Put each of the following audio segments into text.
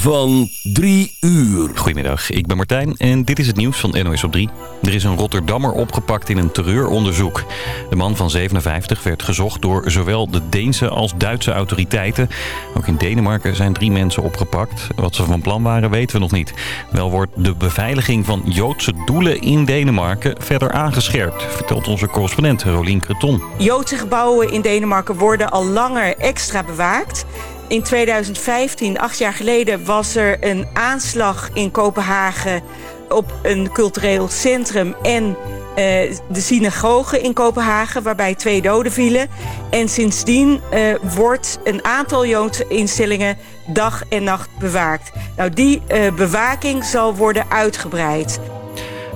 van 3 uur. Goedemiddag, ik ben Martijn en dit is het nieuws van NOS op 3. Er is een Rotterdammer opgepakt in een terreuronderzoek. De man van 57 werd gezocht door zowel de Deense als Duitse autoriteiten. Ook in Denemarken zijn drie mensen opgepakt. Wat ze van plan waren weten we nog niet. Wel wordt de beveiliging van Joodse doelen in Denemarken verder aangescherpt, vertelt onze correspondent Rolien Creton. Joodse gebouwen in Denemarken worden al langer extra bewaakt. In 2015, acht jaar geleden, was er een aanslag in Kopenhagen op een cultureel centrum en eh, de synagoge in Kopenhagen, waarbij twee doden vielen. En sindsdien eh, wordt een aantal Joodse instellingen dag en nacht bewaakt. Nou, die uh, bewaking zal worden uitgebreid.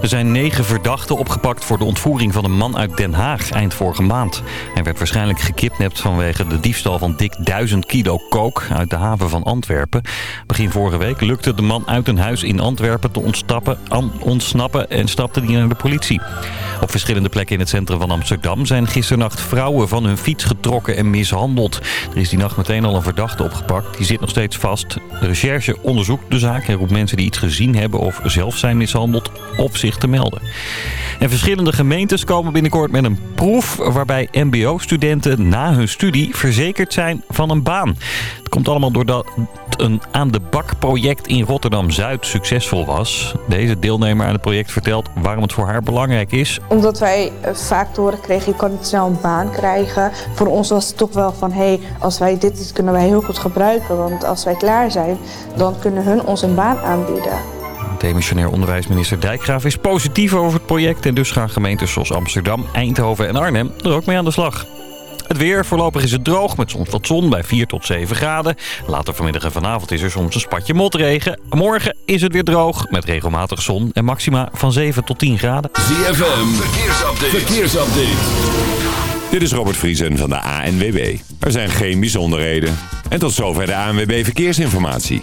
Er zijn negen verdachten opgepakt voor de ontvoering van een man uit Den Haag eind vorige maand. Hij werd waarschijnlijk gekidnapt vanwege de diefstal van dik 1000 kilo kook uit de haven van Antwerpen. Begin vorige week lukte de man uit een huis in Antwerpen te ontstappen, ontsnappen en stapte hij naar de politie. Op verschillende plekken in het centrum van Amsterdam zijn gisternacht vrouwen van hun fiets getrokken en mishandeld. Er is die nacht meteen al een verdachte opgepakt. Die zit nog steeds vast. De recherche onderzoekt de zaak en roept mensen die iets gezien hebben of zelf zijn mishandeld op te melden. En verschillende gemeentes komen binnenkort met een proef waarbij mbo-studenten na hun studie verzekerd zijn van een baan. Het komt allemaal doordat een aan de bak project in Rotterdam-Zuid succesvol was. Deze deelnemer aan het project vertelt waarom het voor haar belangrijk is. Omdat wij eh, vaak te horen kregen, je kan niet snel een baan krijgen. Voor ons was het toch wel van, hé, hey, als wij dit kunnen wij heel goed gebruiken. Want als wij klaar zijn, dan kunnen hun ons een baan aanbieden. Demissionair onderwijsminister Dijkgraaf is positief over het project... en dus gaan gemeentes zoals Amsterdam, Eindhoven en Arnhem er ook mee aan de slag. Het weer, voorlopig is het droog met soms wat zon bij 4 tot 7 graden. Later vanmiddag en vanavond is er soms een spatje motregen. Morgen is het weer droog met regelmatig zon en maxima van 7 tot 10 graden. ZFM, verkeersupdate. verkeersupdate. Dit is Robert Vriesen van de ANWB. Er zijn geen bijzonderheden. En tot zover de ANWB Verkeersinformatie.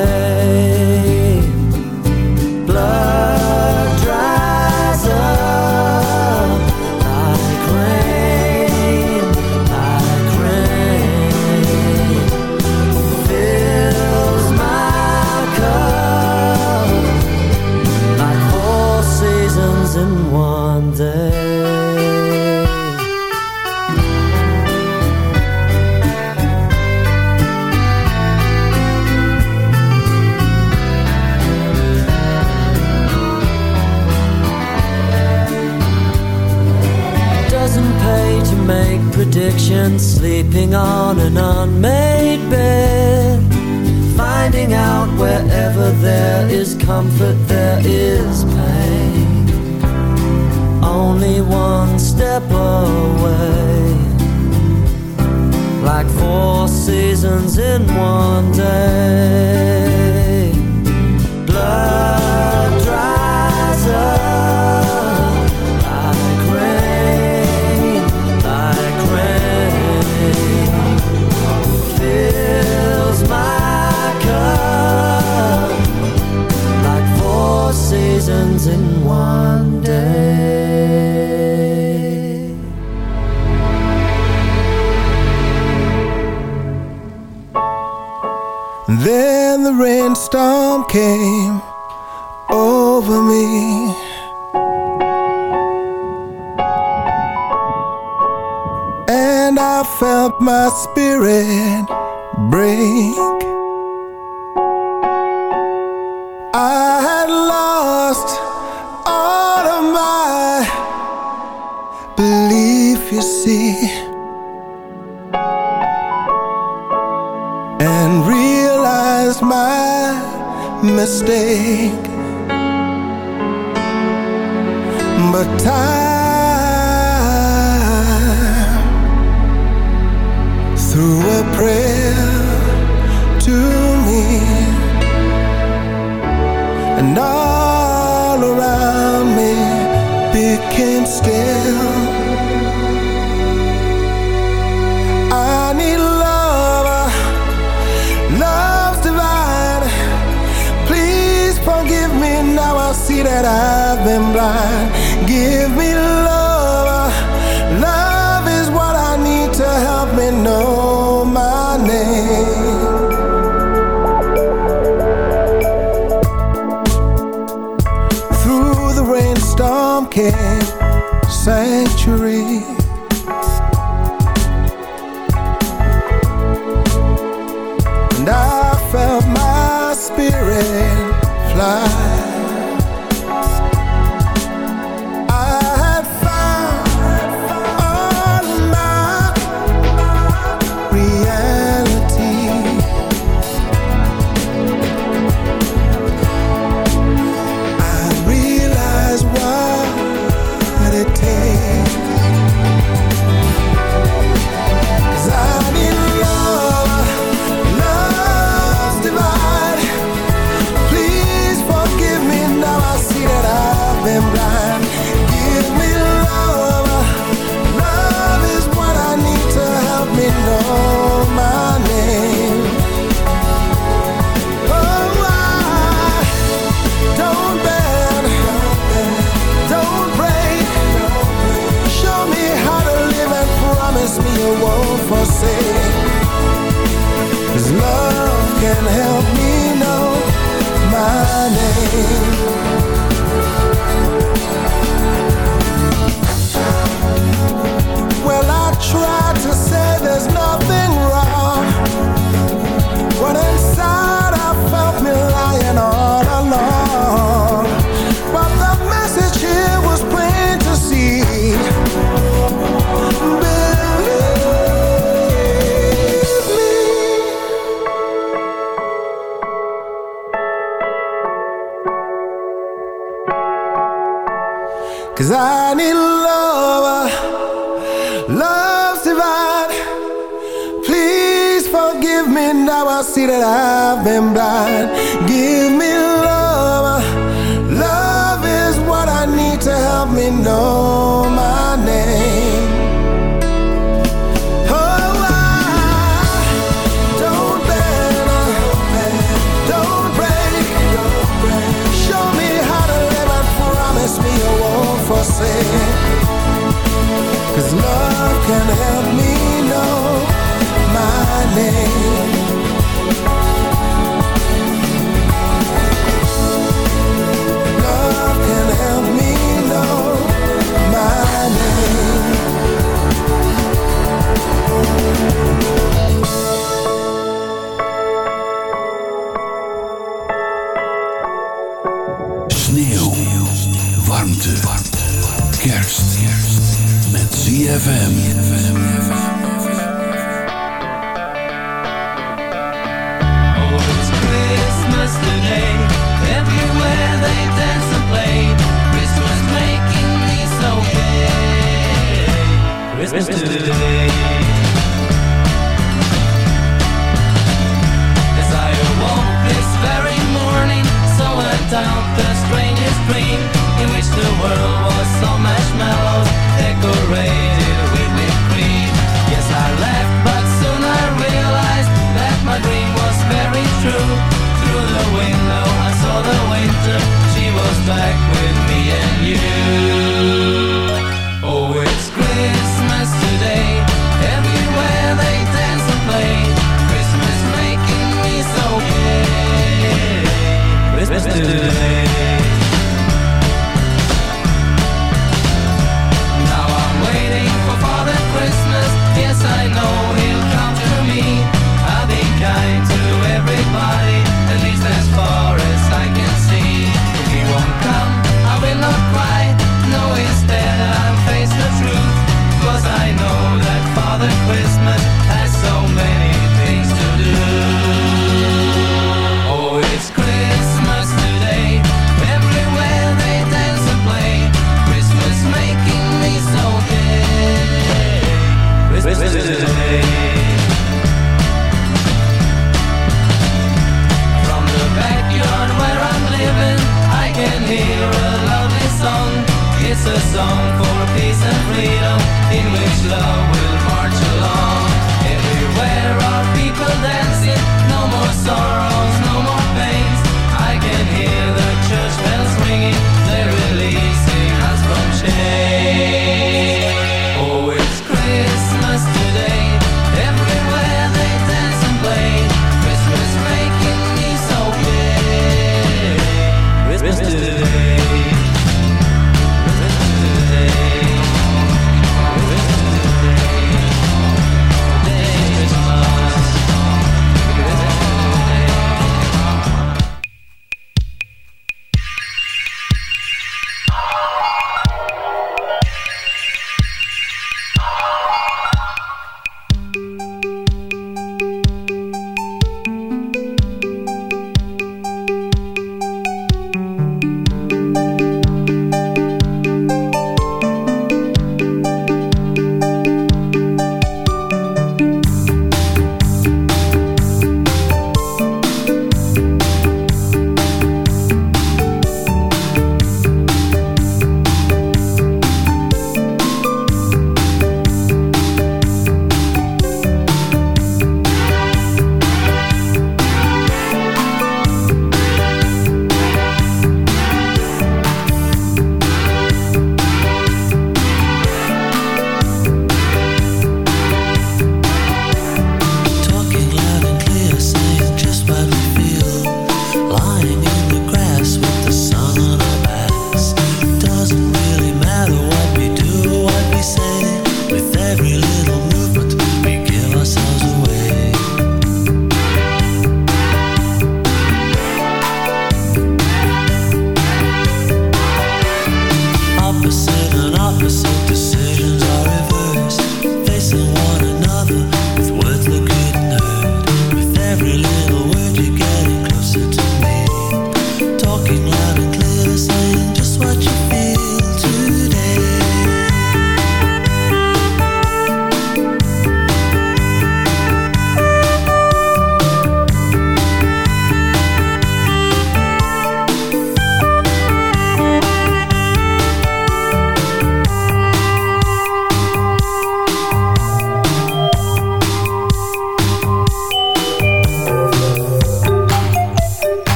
empty and realized my mistake. But time through a prayer to me and all around me became still. Century. sanctuary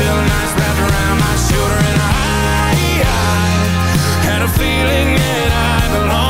feeling ice wrapped around my shoulder. And I had a feeling that I belonged.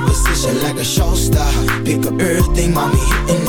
My position like a show star. Pick up everything, mommy hitting,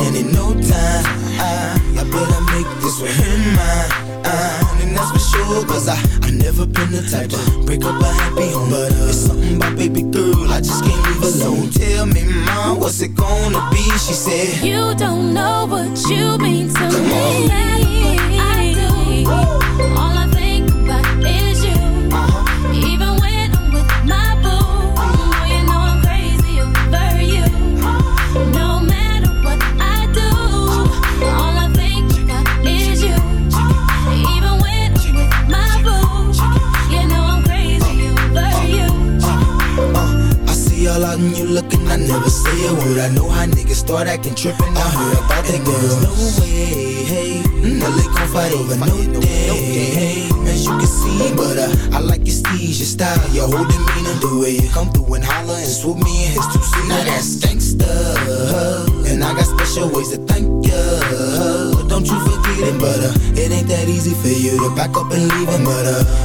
tripping. I heard about the girl. There's no way, hey. Mm. Well, they gon' fight over no day, day, hey. As you can see, but uh, I like your steeze, your style, your whole demeanor. The way you come through and holler and swoop me in his two seater. Now that's gangsta, and I got special ways to thank you. Don't you forget it, but uh, it ain't that easy for you to back up and leave him, but uh.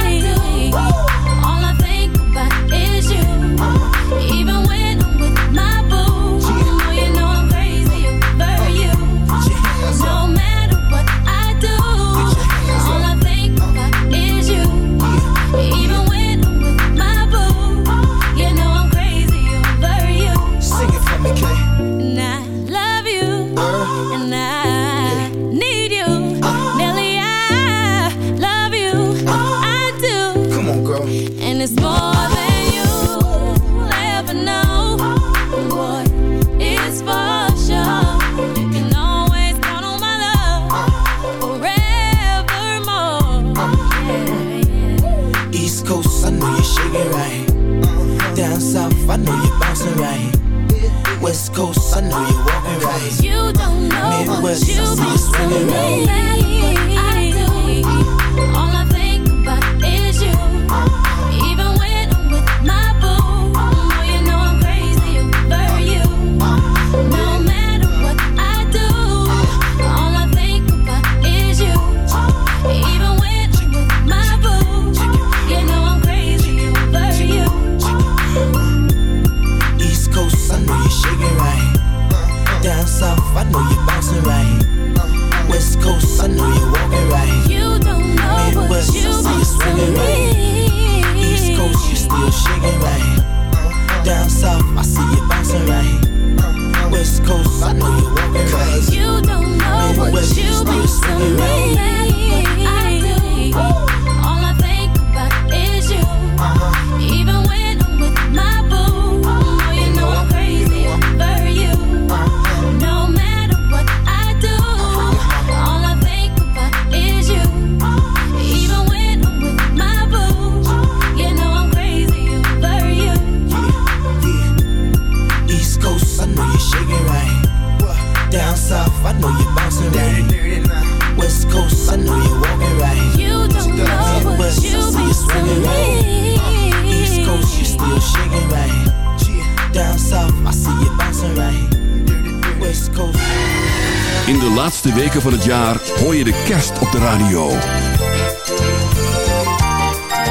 weken van het jaar hoor je de kerst op de radio.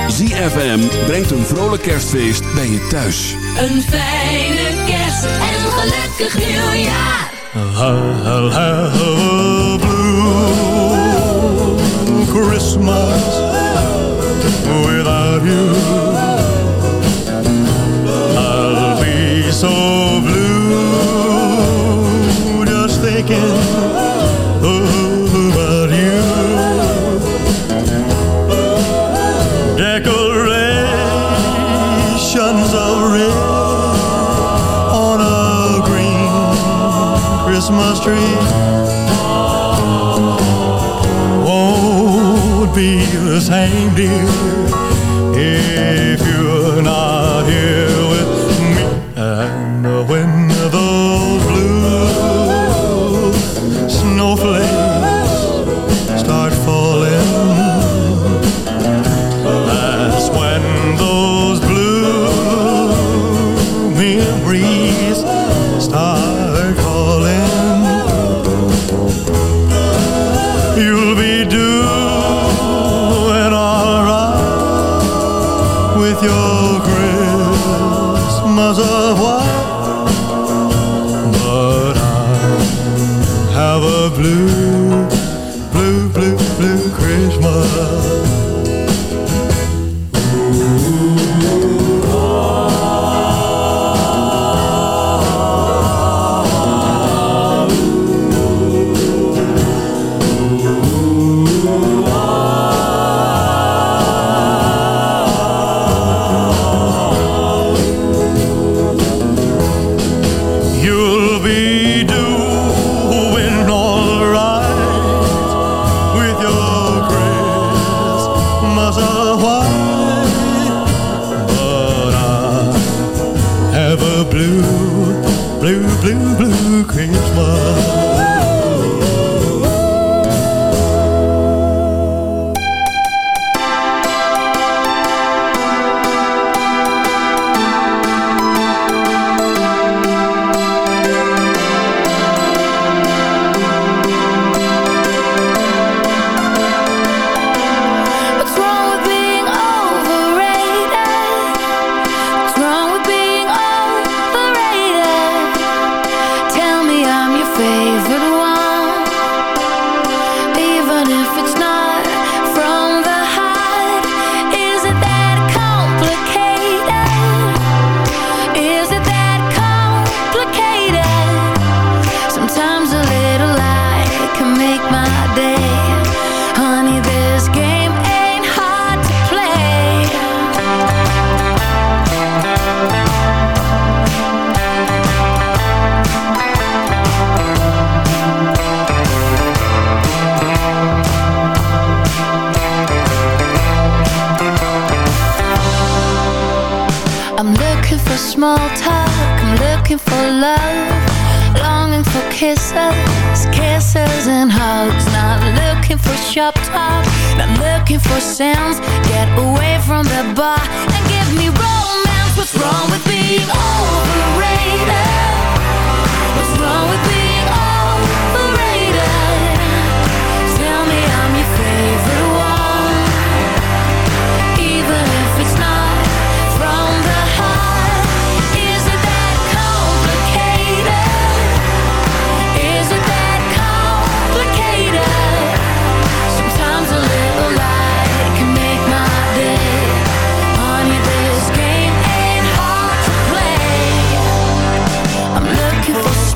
ZFM brengt een vrolijk kerstfeest bij je thuis. Een fijne kerst en een gelukkig nieuwjaar. Hallo have blue Christmas without you. I'll be so blue just thinking my street won't be the same, dear. with your Christmas of white, but I have a blue. love Longing for kisses, kisses and hugs Not looking for shop talk, not looking for sounds Get away from the bar and give me romance What's wrong with being overrated? What's wrong with being overrated? Tell me I'm your favorite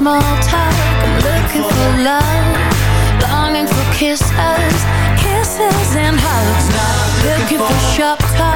small talk. I'm looking for love. Longing for kisses. Kisses and hugs. Not looking for, for talk.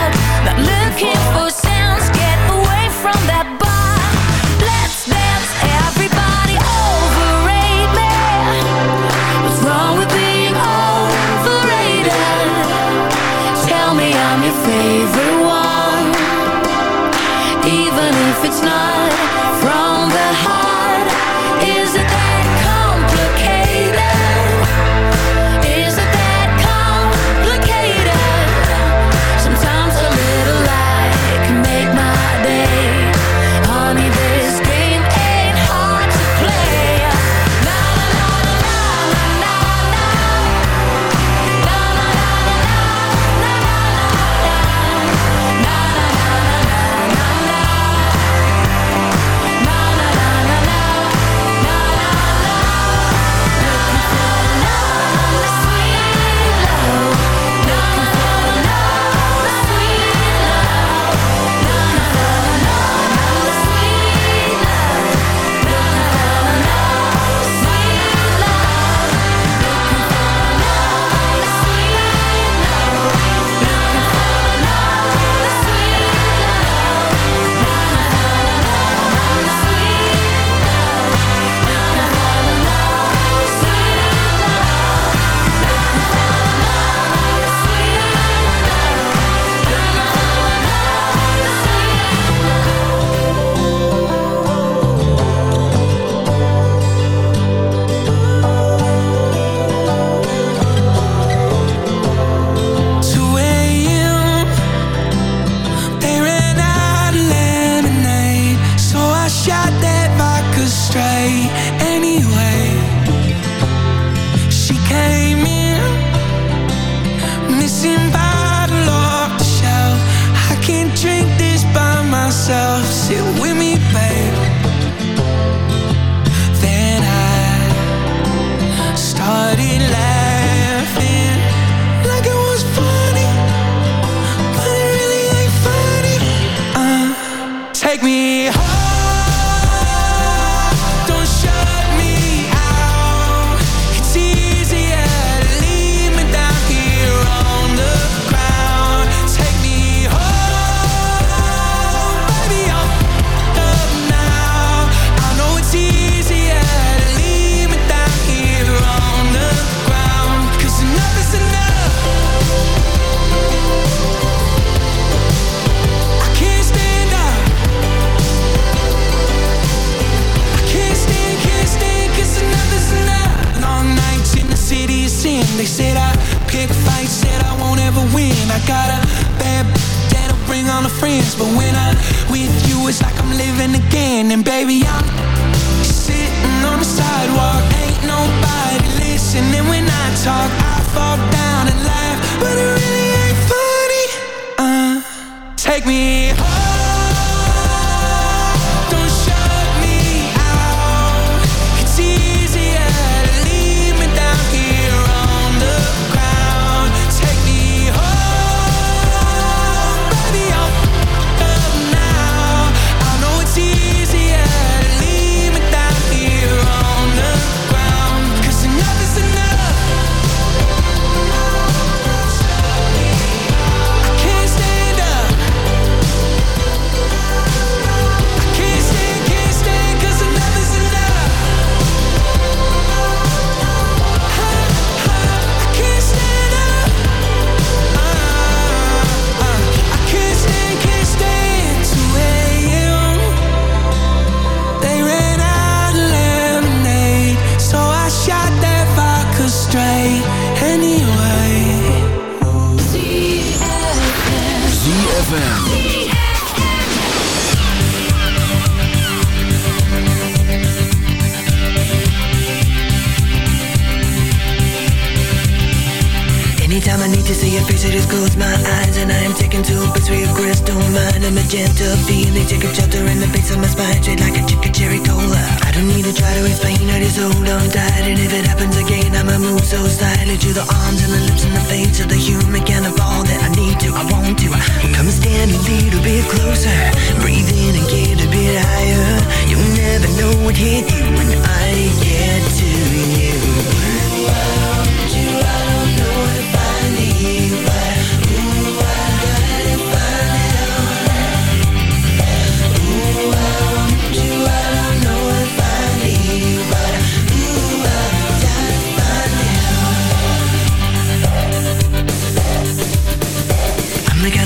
ZFM. Need to see your face, I just close my eyes And I am taken to a place where your crystal mind. A magenta feeling, take a shelter in the base of my spine Straight like a chicken cherry cola. I don't need to try to explain, I just hold on tight And if it happens again, I'ma move so slightly To the arms and the lips and the face of the human kind of all that I need to, I want to. Come and stand a little bit closer Breathe in and get a bit higher. You'll never know what hit you when I get to you